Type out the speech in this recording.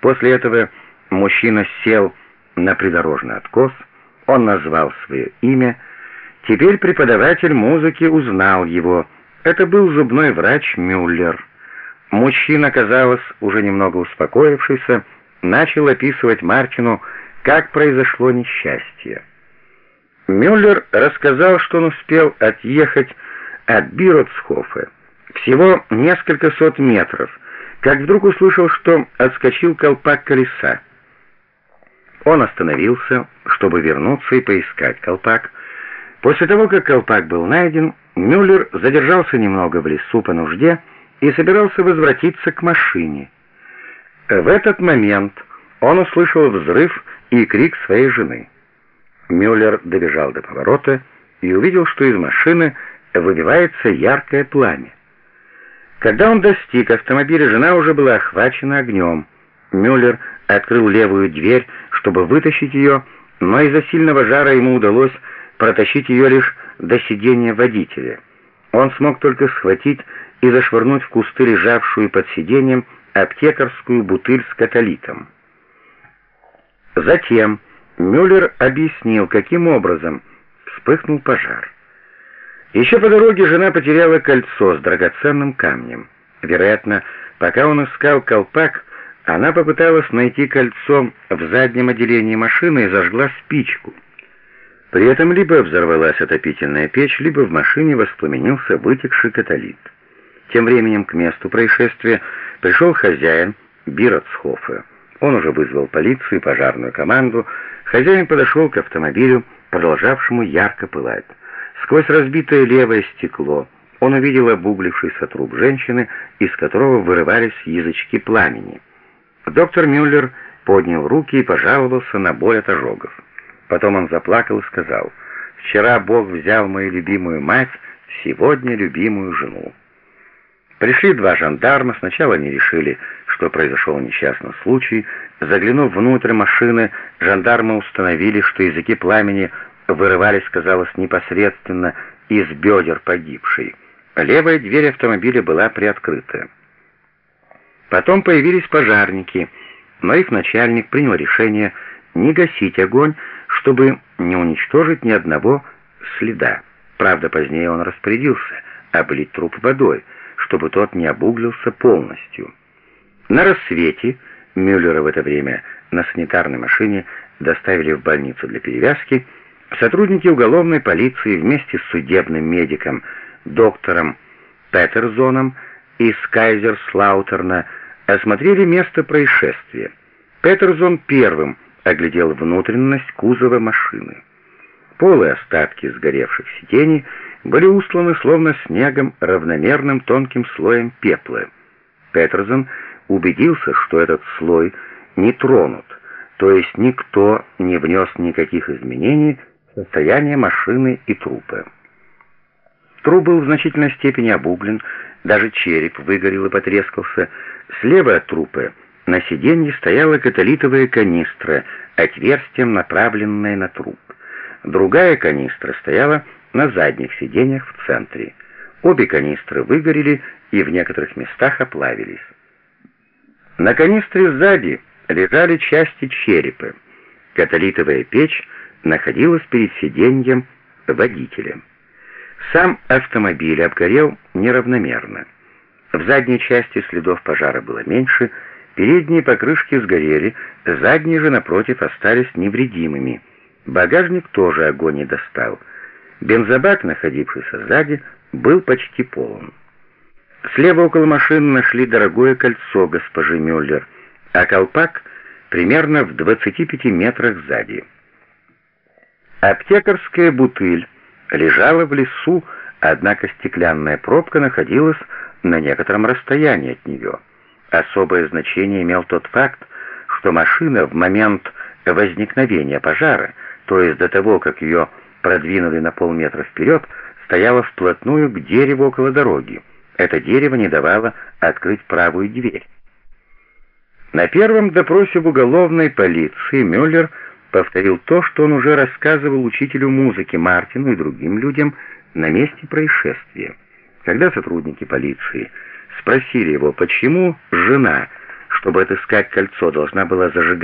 После этого мужчина сел на придорожный откос, он назвал свое имя. Теперь преподаватель музыки узнал его. Это был зубной врач Мюллер. Мужчина, казалось, уже немного успокоившийся, начал описывать Мартину, как произошло несчастье. Мюллер рассказал, что он успел отъехать от Биротсхофа всего несколько сот метров, как вдруг услышал, что отскочил колпак колеса. Он остановился, чтобы вернуться и поискать колпак. После того, как колпак был найден, Мюллер задержался немного в лесу по нужде и собирался возвратиться к машине. В этот момент он услышал взрыв и крик своей жены. Мюллер добежал до поворота и увидел, что из машины выбивается яркое пламя. Когда он достиг автомобиля, жена уже была охвачена огнем. Мюллер открыл левую дверь, чтобы вытащить ее, но из-за сильного жара ему удалось протащить ее лишь до сидения водителя. Он смог только схватить и зашвырнуть в кусты лежавшую под сиденьем аптекарскую бутыль с католитом. Затем Мюллер объяснил, каким образом вспыхнул пожар. Еще по дороге жена потеряла кольцо с драгоценным камнем. Вероятно, пока он искал колпак, она попыталась найти кольцо в заднем отделении машины и зажгла спичку. При этом либо взорвалась отопительная печь, либо в машине воспламенился вытекший католит. Тем временем к месту происшествия пришел хозяин Биротсхофа. Он уже вызвал полицию и пожарную команду. Хозяин подошел к автомобилю, продолжавшему ярко пылать. Сквозь разбитое левое стекло он увидел обуглившийся труп женщины, из которого вырывались язычки пламени. Доктор Мюллер поднял руки и пожаловался на боль от ожогов. Потом он заплакал и сказал, «Вчера Бог взял мою любимую мать, сегодня любимую жену». Пришли два жандарма, сначала они решили, что произошел несчастный случай. Заглянув внутрь машины, жандармы установили, что языки пламени вырывались, казалось, непосредственно из бедер погибшей. Левая дверь автомобиля была приоткрыта. Потом появились пожарники, но их начальник принял решение не гасить огонь, чтобы не уничтожить ни одного следа. Правда, позднее он распорядился облить труп водой, чтобы тот не обуглился полностью. На рассвете Мюллера в это время на санитарной машине доставили в больницу для перевязки, Сотрудники уголовной полиции вместе с судебным медиком доктором Петерзоном из Кайзерслаутерна осмотрели место происшествия. Петерзон первым оглядел внутренность кузова машины. Полые остатки сгоревших сидений были устланы словно снегом равномерным тонким слоем пепла. Петерзон убедился, что этот слой не тронут, то есть никто не внес никаких изменений состояние машины и трупа. Труп был в значительной степени обуглен, даже череп выгорел и потрескался. Слева от трупа на сиденье стояла католитовая канистра, отверстием направленная на труп. Другая канистра стояла на задних сиденьях в центре. Обе канистры выгорели и в некоторых местах оплавились. На канистре сзади лежали части черепа. Католитовая печь находилась перед сиденьем водителя. Сам автомобиль обгорел неравномерно. В задней части следов пожара было меньше, передние покрышки сгорели, задние же, напротив, остались невредимыми. Багажник тоже огонь не достал. Бензобак, находившийся сзади, был почти полон. Слева около машины нашли дорогое кольцо госпожи Мюллер, а колпак примерно в 25 метрах сзади. Аптекарская бутыль лежала в лесу, однако стеклянная пробка находилась на некотором расстоянии от нее. Особое значение имел тот факт, что машина в момент возникновения пожара, то есть до того, как ее продвинули на полметра вперед, стояла вплотную к дереву около дороги. Это дерево не давало открыть правую дверь. На первом допросе в уголовной полиции Мюллер повторил то, что он уже рассказывал учителю музыки Мартину и другим людям на месте происшествия. Когда сотрудники полиции спросили его, почему жена чтобы отыскать кольцо, должна была зажигать